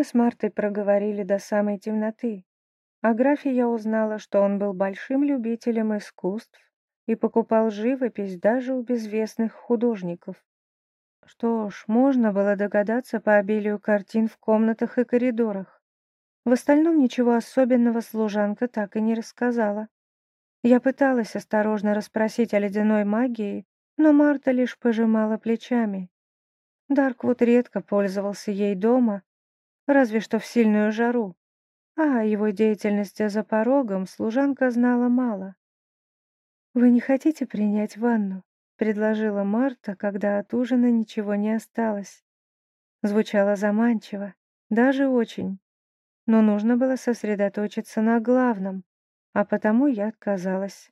мы с Мартой проговорили до самой темноты. О графе я узнала, что он был большим любителем искусств и покупал живопись даже у безвестных художников. Что ж, можно было догадаться по обилию картин в комнатах и коридорах. В остальном ничего особенного служанка так и не рассказала. Я пыталась осторожно расспросить о ледяной магии, но Марта лишь пожимала плечами. Дарквуд редко пользовался ей дома, разве что в сильную жару, а о его деятельности за порогом служанка знала мало. «Вы не хотите принять ванну?» предложила Марта, когда от ужина ничего не осталось. Звучало заманчиво, даже очень. Но нужно было сосредоточиться на главном, а потому я отказалась.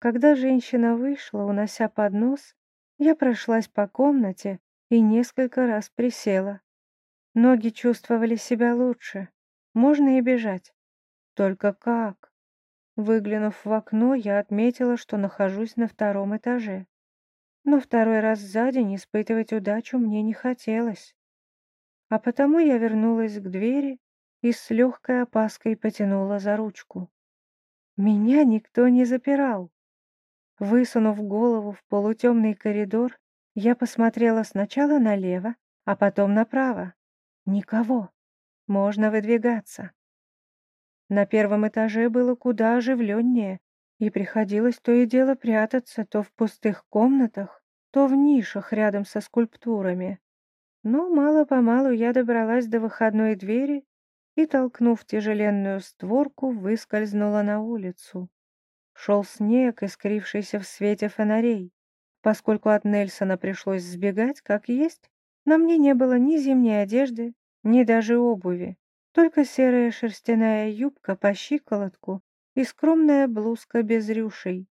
Когда женщина вышла, унося поднос, я прошлась по комнате и несколько раз присела. Ноги чувствовали себя лучше, можно и бежать. Только как? Выглянув в окно, я отметила, что нахожусь на втором этаже. Но второй раз за день испытывать удачу мне не хотелось. А потому я вернулась к двери и с легкой опаской потянула за ручку. Меня никто не запирал. Высунув голову в полутемный коридор, я посмотрела сначала налево, а потом направо. Никого. Можно выдвигаться. На первом этаже было куда оживленнее, и приходилось то и дело прятаться то в пустых комнатах, то в нишах рядом со скульптурами. Но мало-помалу я добралась до выходной двери и, толкнув тяжеленную створку, выскользнула на улицу. Шел снег, искрившийся в свете фонарей. Поскольку от Нельсона пришлось сбегать, как есть, на мне не было ни зимней одежды, ни даже обуви. Только серая шерстяная юбка по щиколотку и скромная блузка без рюшей.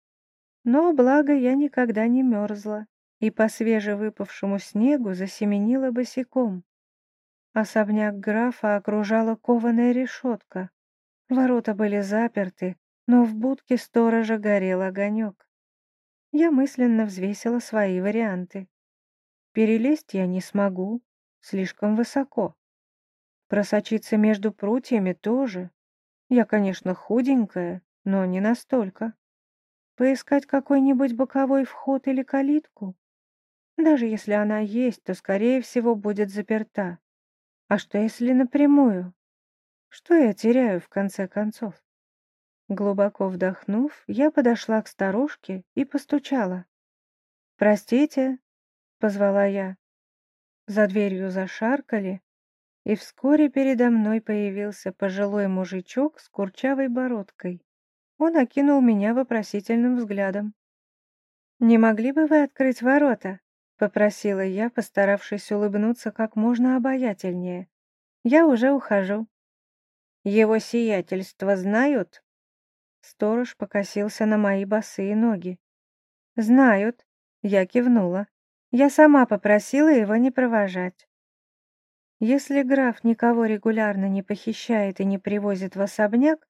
Но, благо, я никогда не мерзла и по свежевыпавшему снегу засеменила босиком. Особняк графа окружала кованая решетка. Ворота были заперты, но в будке сторожа горел огонек. Я мысленно взвесила свои варианты. Перелезть я не смогу, слишком высоко. Просочиться между прутьями тоже. Я, конечно, худенькая, но не настолько. Поискать какой-нибудь боковой вход или калитку? Даже если она есть, то, скорее всего, будет заперта. А что, если напрямую? Что я теряю, в конце концов? Глубоко вдохнув, я подошла к старушке и постучала. «Простите», — позвала я. За дверью зашаркали, и вскоре передо мной появился пожилой мужичок с курчавой бородкой. Он окинул меня вопросительным взглядом. «Не могли бы вы открыть ворота?» — попросила я, постаравшись улыбнуться как можно обаятельнее. «Я уже ухожу». «Его сиятельство знают?» Сторож покосился на мои босые ноги. «Знают», — я кивнула. «Я сама попросила его не провожать». Если граф никого регулярно не похищает и не привозит в особняк,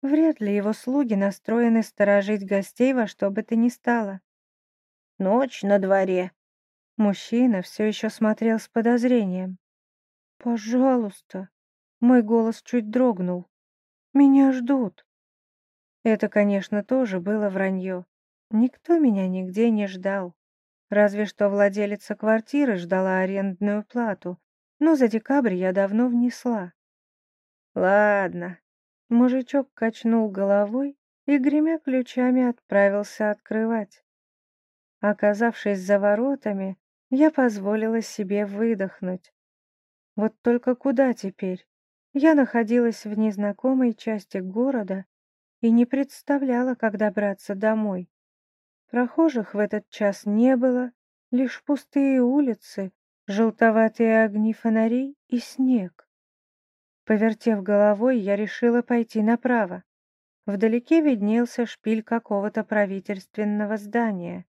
вряд ли его слуги настроены сторожить гостей во что бы то ни стало. Ночь на дворе. Мужчина все еще смотрел с подозрением. «Пожалуйста», — мой голос чуть дрогнул. «Меня ждут». Это, конечно, тоже было вранье. Никто меня нигде не ждал. Разве что владелица квартиры ждала арендную плату, но за декабрь я давно внесла. Ладно. Мужичок качнул головой и, гремя ключами, отправился открывать. Оказавшись за воротами, я позволила себе выдохнуть. Вот только куда теперь? Я находилась в незнакомой части города и не представляла, как добраться домой. Прохожих в этот час не было, лишь пустые улицы желтоватые огни фонарей и снег. Повертев головой, я решила пойти направо. Вдалеке виднелся шпиль какого-то правительственного здания.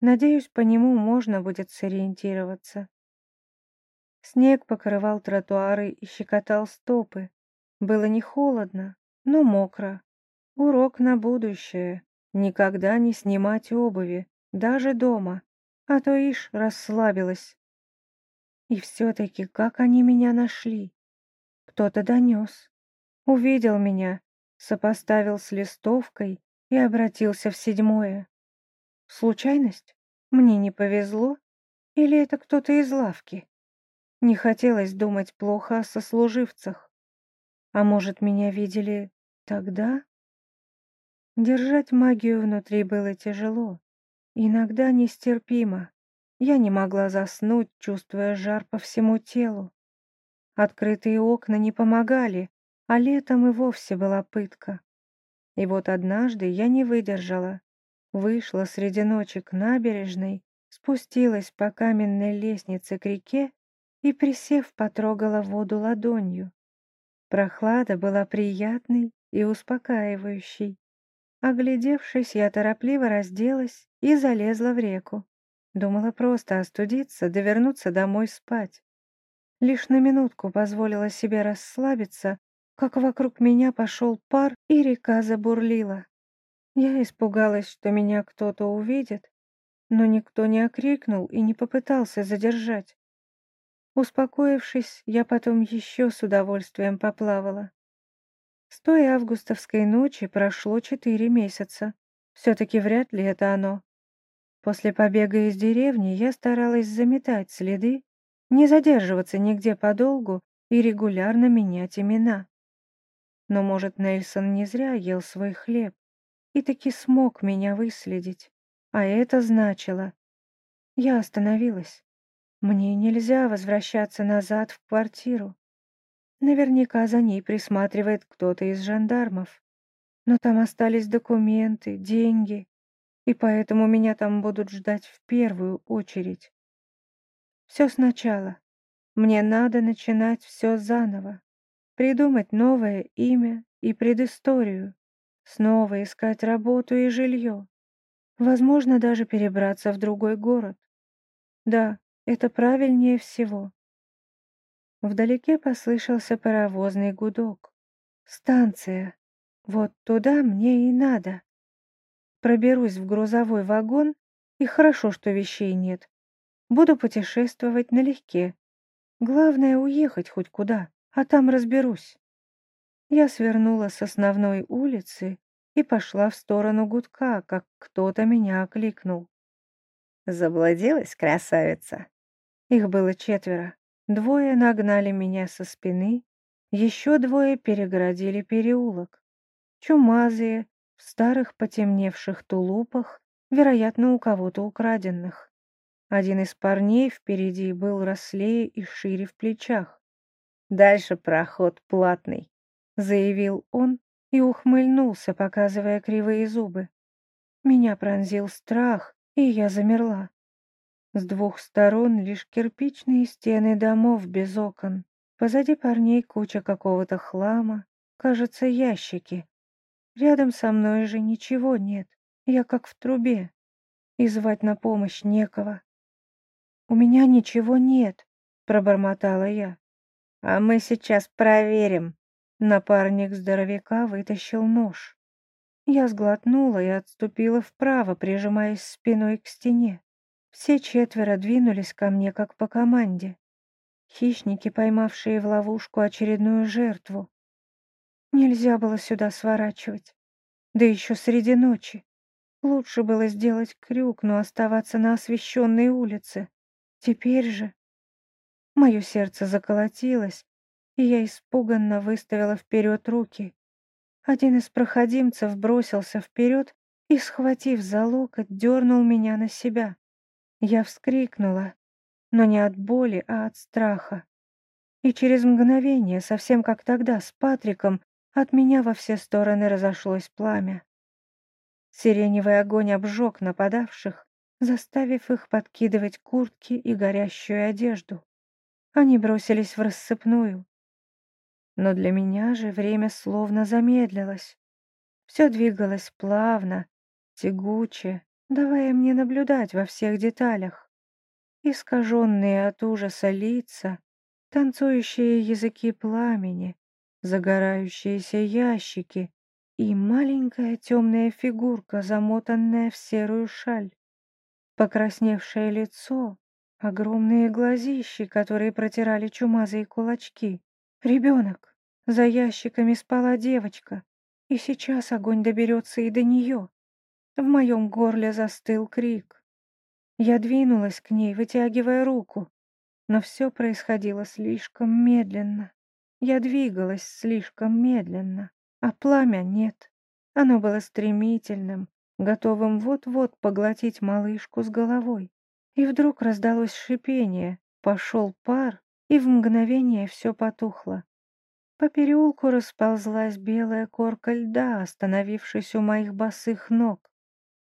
Надеюсь, по нему можно будет сориентироваться. Снег покрывал тротуары и щекотал стопы. Было не холодно, но мокро. Урок на будущее. Никогда не снимать обуви, даже дома. А то ишь расслабилась. И все-таки как они меня нашли? кто-то донес. Увидел меня, сопоставил с листовкой и обратился в седьмое. Случайность? Мне не повезло? Или это кто-то из лавки? Не хотелось думать плохо о сослуживцах. А может, меня видели тогда? Держать магию внутри было тяжело, иногда нестерпимо. Я не могла заснуть, чувствуя жар по всему телу. Открытые окна не помогали, а летом и вовсе была пытка. И вот однажды я не выдержала. Вышла среди ночи к набережной, спустилась по каменной лестнице к реке и, присев, потрогала воду ладонью. Прохлада была приятной и успокаивающей. Оглядевшись, я торопливо разделась и залезла в реку. Думала просто остудиться, да домой спать. Лишь на минутку позволила себе расслабиться, как вокруг меня пошел пар, и река забурлила. Я испугалась, что меня кто-то увидит, но никто не окрикнул и не попытался задержать. Успокоившись, я потом еще с удовольствием поплавала. С той августовской ночи прошло четыре месяца. Все-таки вряд ли это оно. После побега из деревни я старалась заметать следы, не задерживаться нигде подолгу и регулярно менять имена. Но, может, Нельсон не зря ел свой хлеб и таки смог меня выследить. А это значило... Я остановилась. Мне нельзя возвращаться назад в квартиру. Наверняка за ней присматривает кто-то из жандармов. Но там остались документы, деньги, и поэтому меня там будут ждать в первую очередь. Все сначала. Мне надо начинать все заново. Придумать новое имя и предысторию. Снова искать работу и жилье. Возможно, даже перебраться в другой город. Да, это правильнее всего. Вдалеке послышался паровозный гудок. «Станция. Вот туда мне и надо. Проберусь в грузовой вагон, и хорошо, что вещей нет. Буду путешествовать налегке. Главное — уехать хоть куда, а там разберусь». Я свернула с основной улицы и пошла в сторону гудка, как кто-то меня окликнул. «Заблудилась, красавица?» Их было четверо. Двое нагнали меня со спины, еще двое перегородили переулок. Чумазые, в старых потемневших тулупах, вероятно, у кого-то украденных. Один из парней впереди был рослее и шире в плечах. «Дальше проход платный», — заявил он и ухмыльнулся, показывая кривые зубы. Меня пронзил страх, и я замерла. С двух сторон лишь кирпичные стены домов без окон. Позади парней куча какого-то хлама, кажется, ящики. Рядом со мной же ничего нет, я как в трубе. И звать на помощь некого. «У меня ничего нет», — пробормотала я. «А мы сейчас проверим». Напарник здоровяка вытащил нож. Я сглотнула и отступила вправо, прижимаясь спиной к стене. Все четверо двинулись ко мне, как по команде. Хищники, поймавшие в ловушку очередную жертву. Нельзя было сюда сворачивать. Да еще среди ночи. Лучше было сделать крюк, но оставаться на освещенной улице. Теперь же... Мое сердце заколотилось, и я испуганно выставила вперед руки. Один из проходимцев бросился вперед и, схватив за локоть, дернул меня на себя. Я вскрикнула, но не от боли, а от страха. И через мгновение, совсем как тогда с Патриком, от меня во все стороны разошлось пламя. Сиреневый огонь обжег нападавших, заставив их подкидывать куртки и горящую одежду. Они бросились в рассыпную. Но для меня же время словно замедлилось. Все двигалось плавно, тягуче, давая мне наблюдать во всех деталях. Искаженные от ужаса лица, танцующие языки пламени, загорающиеся ящики и маленькая темная фигурка, замотанная в серую шаль. Покрасневшее лицо, огромные глазищи, которые протирали чумазые кулачки, Ребенок. За ящиками спала девочка. И сейчас огонь доберется и до нее. В моем горле застыл крик. Я двинулась к ней, вытягивая руку. Но все происходило слишком медленно. Я двигалась слишком медленно, а пламя нет. Оно было стремительным, готовым вот-вот поглотить малышку с головой. И вдруг раздалось шипение, пошел пар, и в мгновение все потухло. По переулку расползлась белая корка льда, остановившись у моих босых ног.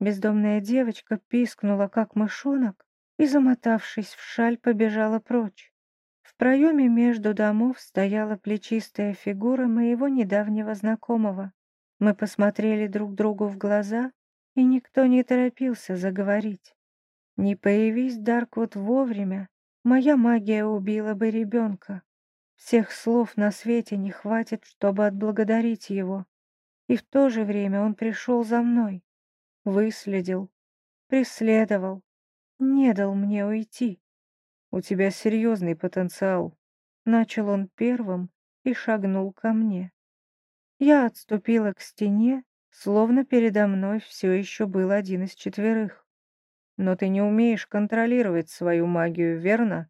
Бездомная девочка пискнула, как мышонок, и, замотавшись в шаль, побежала прочь. В проеме между домов стояла плечистая фигура моего недавнего знакомого. Мы посмотрели друг другу в глаза, и никто не торопился заговорить. Не появись Дарквуд вовремя, моя магия убила бы ребенка. Всех слов на свете не хватит, чтобы отблагодарить его. И в то же время он пришел за мной, выследил, преследовал, не дал мне уйти. «У тебя серьезный потенциал», — начал он первым и шагнул ко мне. Я отступила к стене, словно передо мной все еще был один из четверых. «Но ты не умеешь контролировать свою магию, верно?»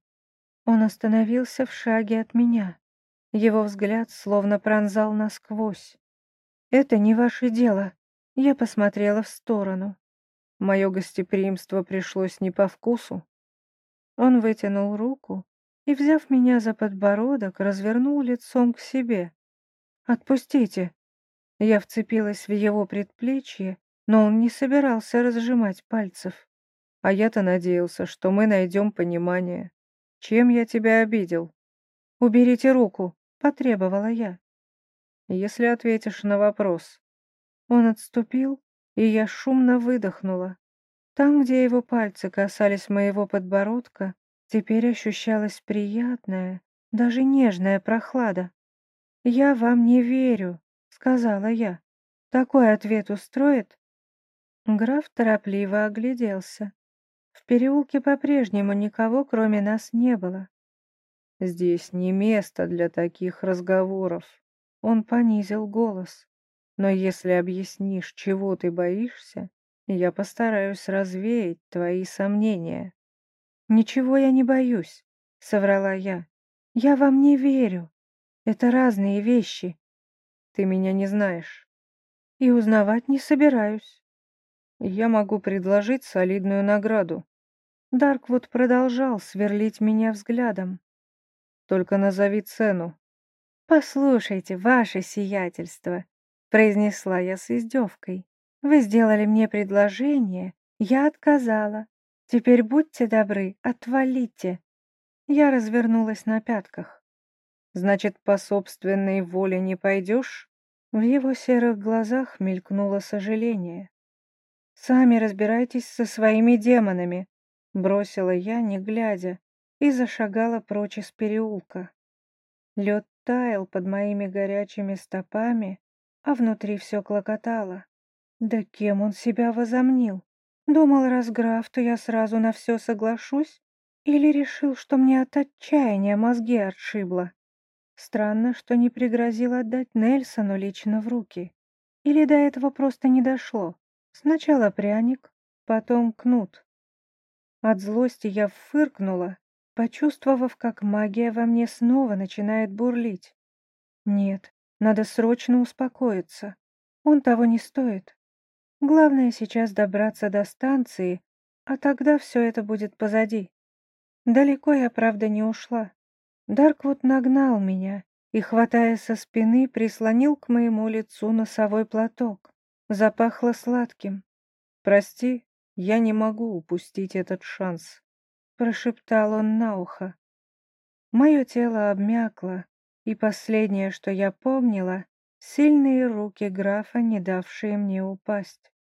Он остановился в шаге от меня. Его взгляд словно пронзал насквозь. «Это не ваше дело». Я посмотрела в сторону. Мое гостеприимство пришлось не по вкусу. Он вытянул руку и, взяв меня за подбородок, развернул лицом к себе. «Отпустите!» Я вцепилась в его предплечье, но он не собирался разжимать пальцев. А я-то надеялся, что мы найдем понимание. Чем я тебя обидел? «Уберите руку», — потребовала я. «Если ответишь на вопрос». Он отступил, и я шумно выдохнула. Там, где его пальцы касались моего подбородка, теперь ощущалась приятная, даже нежная прохлада. «Я вам не верю», — сказала я. «Такой ответ устроит?» Граф торопливо огляделся. В переулке по-прежнему никого, кроме нас, не было. «Здесь не место для таких разговоров», — он понизил голос. «Но если объяснишь, чего ты боишься, я постараюсь развеять твои сомнения». «Ничего я не боюсь», — соврала я. «Я вам не верю. Это разные вещи. Ты меня не знаешь. И узнавать не собираюсь. Я могу предложить солидную награду. Дарквуд продолжал сверлить меня взглядом. Только назови цену. «Послушайте, ваше сиятельство», — произнесла я с издевкой. «Вы сделали мне предложение, я отказала. Теперь будьте добры, отвалите». Я развернулась на пятках. «Значит, по собственной воле не пойдешь?» В его серых глазах мелькнуло сожаление. «Сами разбирайтесь со своими демонами», — бросила я, не глядя, и зашагала прочь из переулка. Лед таял под моими горячими стопами, а внутри все клокотало. Да кем он себя возомнил? Думал, раз граф, то я сразу на все соглашусь? Или решил, что мне от отчаяния мозги отшибло? Странно, что не пригрозил отдать Нельсону лично в руки. Или до этого просто не дошло. Сначала пряник, потом кнут. От злости я фыркнула, почувствовав, как магия во мне снова начинает бурлить. Нет, надо срочно успокоиться. Он того не стоит. Главное сейчас добраться до станции, а тогда все это будет позади. Далеко я, правда, не ушла. Дарквуд нагнал меня и, хватая со спины, прислонил к моему лицу носовой платок. Запахло сладким. «Прости, я не могу упустить этот шанс», — прошептал он на ухо. Мое тело обмякло, и последнее, что я помнила, сильные руки графа, не давшие мне упасть.